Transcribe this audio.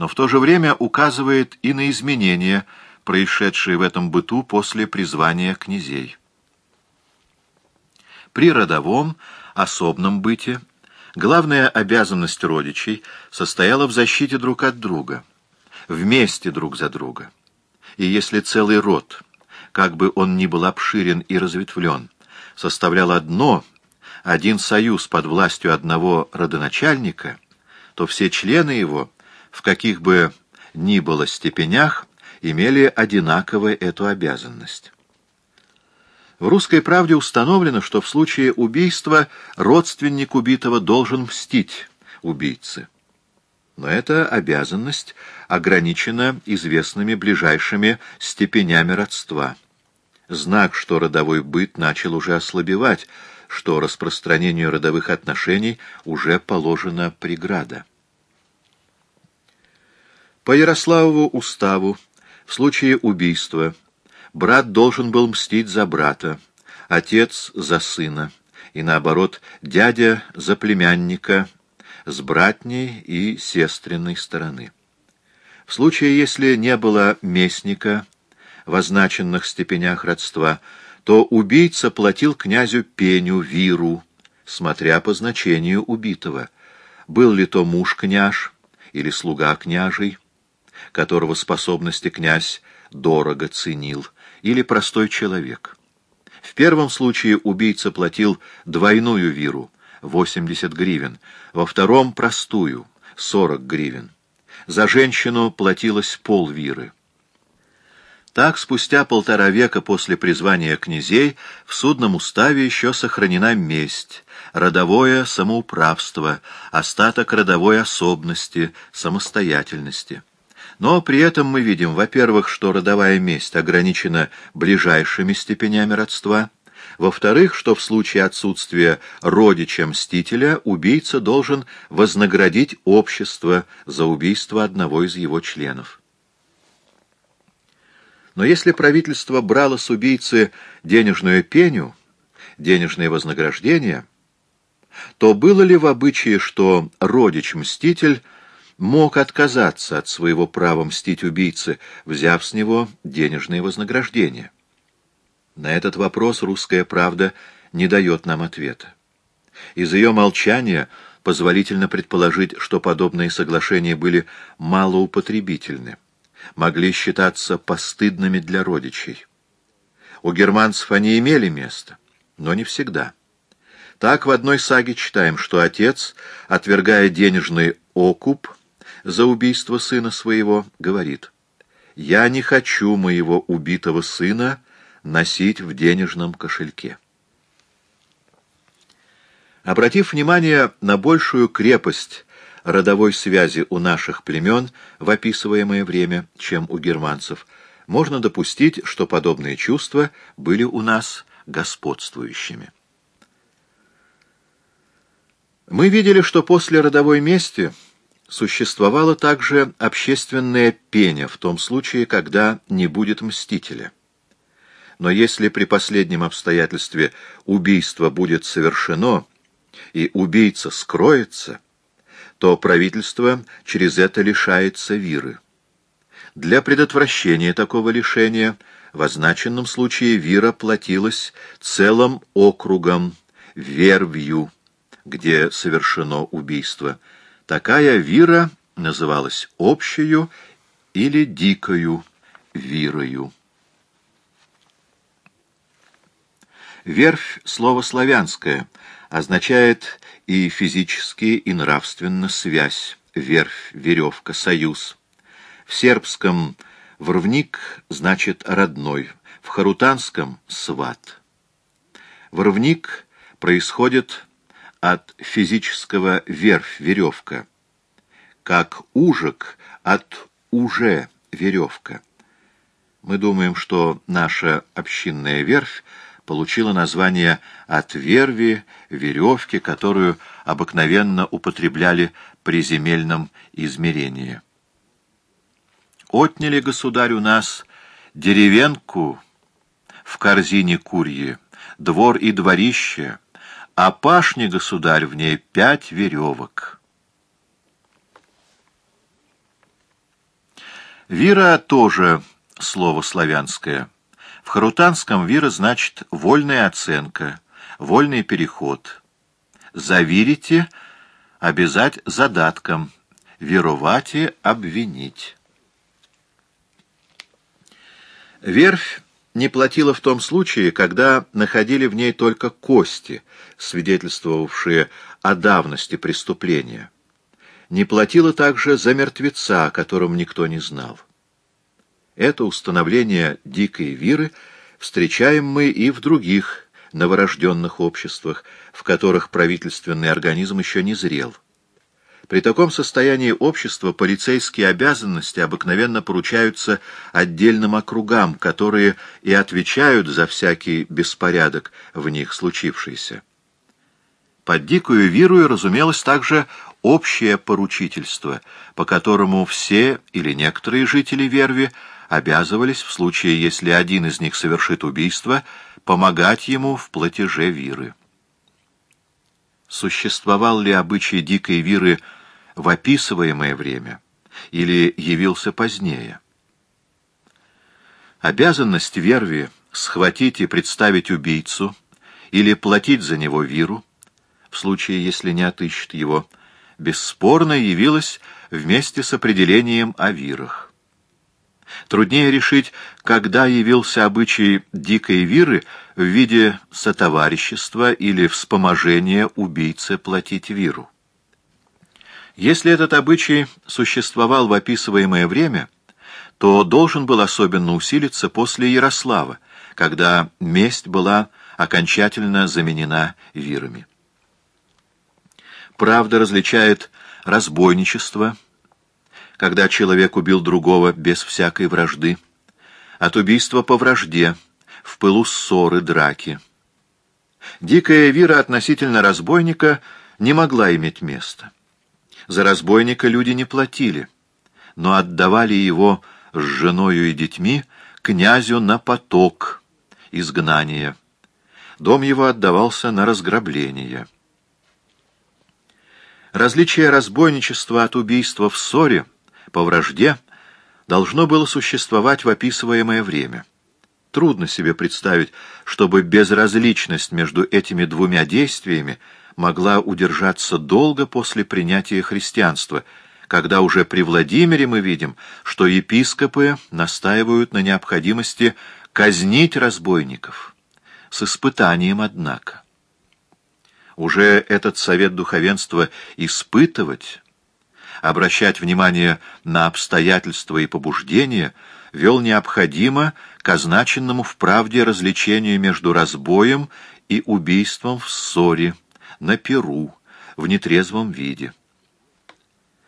но в то же время указывает и на изменения, происшедшие в этом быту после призвания князей. При родовом, особном быте главная обязанность родичей состояла в защите друг от друга, вместе друг за друга. И если целый род, как бы он ни был обширен и разветвлен, составлял одно, один союз под властью одного родоначальника, то все члены его, в каких бы ни было степенях, имели одинаково эту обязанность. В «Русской правде» установлено, что в случае убийства родственник убитого должен мстить убийце. Но эта обязанность ограничена известными ближайшими степенями родства. Знак, что родовой быт начал уже ослабевать, что распространению родовых отношений уже положена преграда. По Ярославову уставу в случае убийства брат должен был мстить за брата, отец за сына, и наоборот, дядя за племянника с братней и сестренной стороны. В случае, если не было местника в означенных степенях родства, то убийца платил князю пеню, виру, смотря по значению убитого, был ли то муж-княж или слуга княжий, которого способности князь дорого ценил, или простой человек. В первом случае убийца платил двойную виру — 80 гривен, во втором — простую — 40 гривен. За женщину платилось полвиры. Так, спустя полтора века после призвания князей, в судном уставе еще сохранена месть, родовое самоуправство, остаток родовой особенности, самостоятельности. Но при этом мы видим, во-первых, что родовая месть ограничена ближайшими степенями родства, во-вторых, что в случае отсутствия родича-мстителя убийца должен вознаградить общество за убийство одного из его членов. Но если правительство брало с убийцы денежную пеню, денежное вознаграждение, то было ли в обычае, что родич-мститель мог отказаться от своего права мстить убийце, взяв с него денежные вознаграждения? На этот вопрос русская правда не дает нам ответа. Из ее молчания позволительно предположить, что подобные соглашения были малоупотребительны, могли считаться постыдными для родичей. У германцев они имели место, но не всегда. Так в одной саге читаем, что отец, отвергая денежный окуп, за убийство сына своего, говорит, «Я не хочу моего убитого сына носить в денежном кошельке». Обратив внимание на большую крепость родовой связи у наших племен в описываемое время, чем у германцев, можно допустить, что подобные чувства были у нас господствующими. Мы видели, что после родовой мести Существовало также общественное пение в том случае, когда не будет мстителя. Но если при последнем обстоятельстве убийство будет совершено, и убийца скроется, то правительство через это лишается виры. Для предотвращения такого лишения в означенном случае вира платилась целым округом, вервью, где совершено убийство, Такая вира называлась общую или дикою вирою. Верфь — слово славянское, означает и физически, и нравственно связь, верфь, веревка, союз. В сербском «врвник» значит «родной», в харутанском — «сват». Врвник происходит от физического верфь, веревка, как ужик от уже веревка. Мы думаем, что наша общинная верфь получила название от верви, веревки, которую обыкновенно употребляли при земельном измерении. Отняли государь у нас деревенку в корзине курьи, двор и дворище — а пашни, государь, в ней пять веревок. Вира тоже слово славянское. В харутанском вира значит вольная оценка, вольный переход. Завирите — обязать задатком, веровати — обвинить. Верфь не платила в том случае, когда находили в ней только кости, свидетельствовавшие о давности преступления. Не платила также за мертвеца, о котором никто не знал. Это установление дикой виры встречаем мы и в других новорожденных обществах, в которых правительственный организм еще не зрел. При таком состоянии общества полицейские обязанности обыкновенно поручаются отдельным округам, которые и отвечают за всякий беспорядок в них случившийся. Под дикую вирую разумелось также общее поручительство, по которому все или некоторые жители Верви обязывались, в случае, если один из них совершит убийство, помогать ему в платеже виры. Существовал ли обычай дикой виры в описываемое время или явился позднее. Обязанность верви схватить и представить убийцу или платить за него виру, в случае, если не отыщет его, бесспорно явилась вместе с определением о вирах. Труднее решить, когда явился обычай дикой виры в виде сотоварищества или вспоможения убийце платить виру. Если этот обычай существовал в описываемое время, то должен был особенно усилиться после Ярослава, когда месть была окончательно заменена вирами. Правда различает разбойничество, когда человек убил другого без всякой вражды, от убийства по вражде, в пылу ссоры, драки. Дикая вира относительно разбойника не могла иметь места. За разбойника люди не платили, но отдавали его с женою и детьми князю на поток, изгнание. Дом его отдавался на разграбление. Различие разбойничества от убийства в ссоре, по вражде, должно было существовать в описываемое время. Трудно себе представить, чтобы безразличность между этими двумя действиями могла удержаться долго после принятия христианства, когда уже при Владимире мы видим, что епископы настаивают на необходимости казнить разбойников, с испытанием, однако. Уже этот совет духовенства испытывать, обращать внимание на обстоятельства и побуждения, вел необходимо к означенному в правде развлечению между разбоем и убийством в ссоре, на перу, в нетрезвом виде.